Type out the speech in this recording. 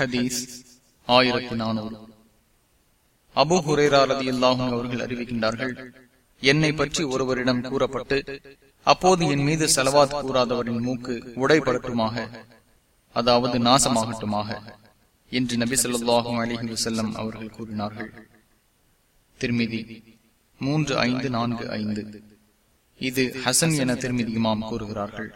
ஹதீஸ் ஆயிரத்தி நானூறு. அபு ஹுரேராரதி அல்லாஹும் அவர்கள் அறிவிக்கின்றார்கள் என்னை பற்றி ஒருவரிடம் கூறப்பட்டு அப்போது என் மீது செலவாத் கூறாதவரின் மூக்கு உடைபடட்டுமாக அதாவது நாசமாகட்டுமாக என்று நபி சொல்லாஹும் அலிஹி வசல்லம் அவர்கள் கூறினார்கள். திருமிதி மூன்று ஐந்து நான்கு ஐந்து. இது ஹசன் என திருமிதி இமாம் கூறுகிறார்கள்.